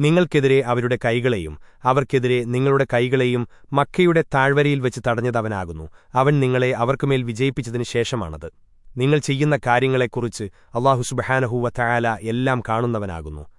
നിങ്ങൾക്കെതിരെ അവരുടെ കൈകളെയും അവർക്കെതിരെ നിങ്ങളുടെ കൈകളെയും മക്കയുടെ താഴ്വരയിൽ വെച്ച് തടഞ്ഞതവനാകുന്നു. അവൻ നിങ്ങളെ അവർക്കുമേൽ വിജയിപ്പിച്ചതിനു ശേഷമാണത്. നിങ്ങൾ ചെയ്യുന്ന കാര്യങ്ങളെക്കുറിച്ച് അള്ളാഹു സുബഹാനഹൂവ തയാല എല്ലാം കാണുന്നവനാകുന്നു.